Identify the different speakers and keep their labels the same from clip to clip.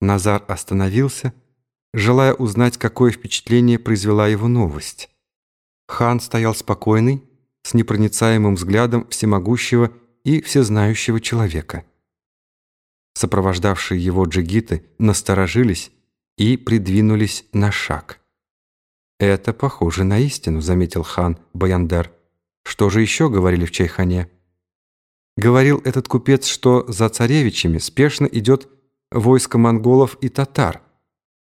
Speaker 1: Назар остановился, желая узнать, какое впечатление произвела его новость. Хан стоял спокойный, с непроницаемым взглядом всемогущего и всезнающего человека. Сопровождавшие его джигиты насторожились и придвинулись на шаг. «Это похоже на истину», — заметил хан Баяндер. «Что же еще говорили в Чайхане?» Говорил этот купец, что за царевичами спешно идет войско монголов и татар,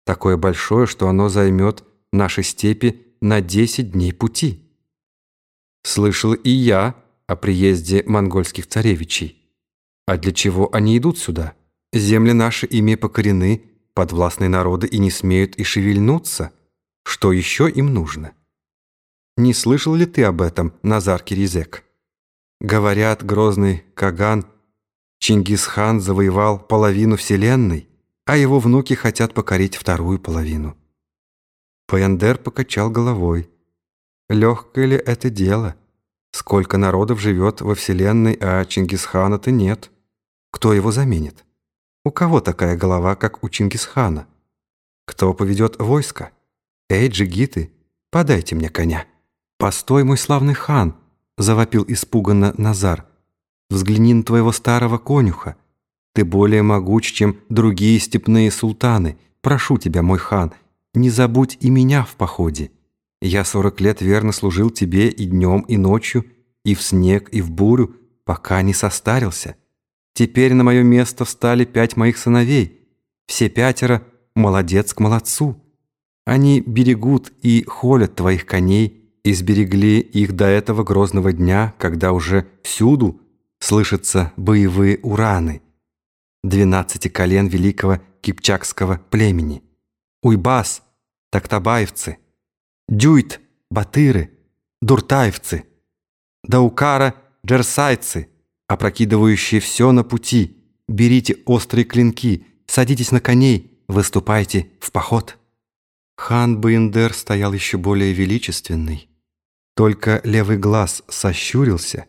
Speaker 1: такое большое, что оно займет наши степи на 10 дней пути. Слышал и я о приезде монгольских царевичей. А для чего они идут сюда? Земли наши ими покорены, подвластные народы и не смеют и шевельнуться. Что еще им нужно? Не слышал ли ты об этом, Назар Киризек? Говорят, грозный Каган Чингисхан завоевал половину Вселенной, а его внуки хотят покорить вторую половину. Паяндер покачал головой. Легкое ли это дело? Сколько народов живет во Вселенной, а Чингисхана-то нет. Кто его заменит? У кого такая голова, как у Чингисхана? Кто поведет войско? Эй, джигиты, подайте мне коня. Постой, мой славный хан, завопил испуганно Назар. Взгляни на твоего старого конюха. Ты более могуч, чем другие степные султаны. Прошу тебя, мой хан, не забудь и меня в походе. Я сорок лет верно служил тебе и днем, и ночью, и в снег, и в бурю, пока не состарился. Теперь на мое место встали пять моих сыновей. Все пятеро молодец к молодцу. Они берегут и холят твоих коней, и сберегли их до этого грозного дня, когда уже всюду слышатся боевые ураны двенадцати колен великого кипчакского племени. Уйбас, Тактабаевцы, Дюйт, Батыры, Дуртаевцы, Даукара, Джерсайцы, опрокидывающие все на пути. Берите острые клинки, садитесь на коней, выступайте в поход. Хан Баиндер стоял еще более величественный. Только левый глаз сощурился,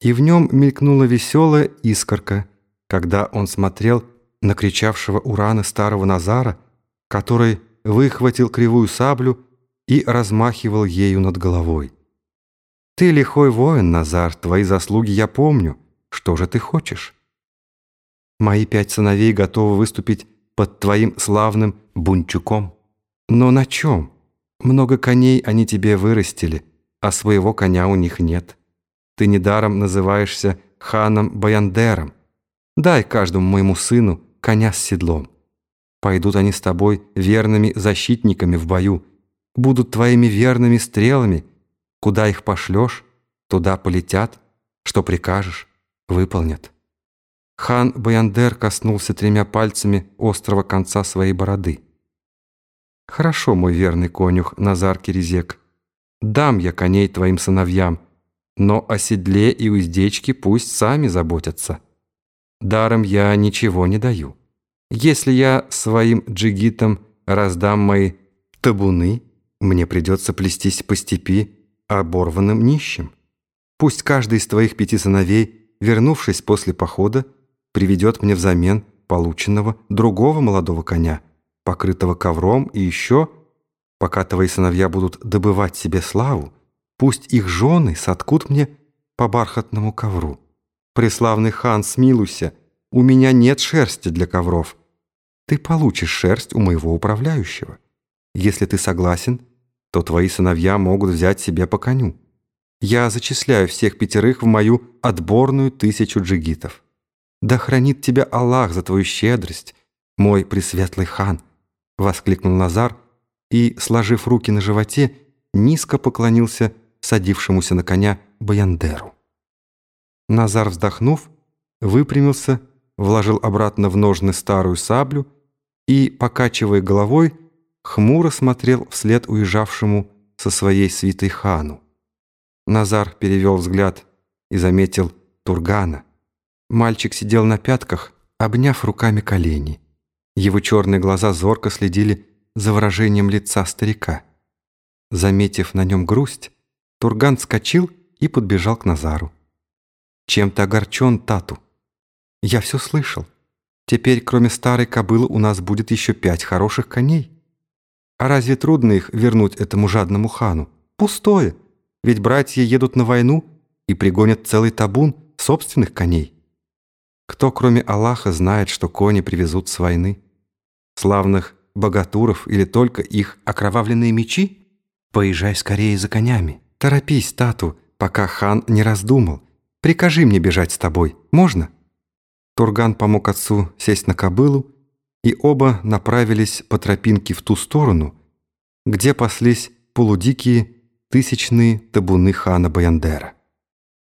Speaker 1: и в нем мелькнула веселая искорка, когда он смотрел на кричавшего Урана старого Назара, который выхватил кривую саблю и размахивал ею над головой. «Ты лихой воин, Назар, твои заслуги я помню. Что же ты хочешь?» «Мои пять сыновей готовы выступить под твоим славным бунчуком. Но на чем? Много коней они тебе вырастили, а своего коня у них нет. Ты недаром называешься ханом Баяндером. Дай каждому моему сыну коня с седлом. Пойдут они с тобой верными защитниками в бою, будут твоими верными стрелами. Куда их пошлешь, туда полетят, что прикажешь, выполнят». Хан Баяндер коснулся тремя пальцами острого конца своей бороды. «Хорошо, мой верный конюх Назар Киризек, дам я коней твоим сыновьям, но о седле и уздечке пусть сами заботятся. Даром я ничего не даю». Если я своим джигитам раздам мои табуны, мне придется плестись по степи оборванным нищим. Пусть каждый из твоих пяти сыновей, вернувшись после похода, приведет мне взамен полученного другого молодого коня, покрытого ковром, и еще, пока твои сыновья будут добывать себе славу, пусть их жены соткут мне по бархатному ковру. Преславный хан, смилуйся, у меня нет шерсти для ковров. Ты получишь шерсть у моего управляющего. Если ты согласен, то твои сыновья могут взять себе по коню. Я зачисляю всех пятерых в мою отборную тысячу джигитов. Да хранит тебя Аллах за твою щедрость, мой пресветлый хан!» — воскликнул Назар и, сложив руки на животе, низко поклонился садившемуся на коня Баяндеру. Назар, вздохнув, выпрямился вложил обратно в ножны старую саблю и, покачивая головой, хмуро смотрел вслед уезжавшему со своей свитой хану. Назар перевел взгляд и заметил Тургана. Мальчик сидел на пятках, обняв руками колени. Его черные глаза зорко следили за выражением лица старика. Заметив на нем грусть, Турган вскочил и подбежал к Назару. «Чем-то огорчен Тату. Я все слышал. Теперь, кроме старой кобылы, у нас будет еще пять хороших коней. А разве трудно их вернуть этому жадному хану? Пустое, ведь братья едут на войну и пригонят целый табун собственных коней. Кто, кроме Аллаха, знает, что кони привезут с войны? Славных богатуров или только их окровавленные мечи? Поезжай скорее за конями. Торопись, Тату, пока хан не раздумал. Прикажи мне бежать с тобой. Можно?» Турган помог отцу сесть на кобылу, и оба направились по тропинке в ту сторону, где паслись полудикие тысячные табуны хана Баяндера.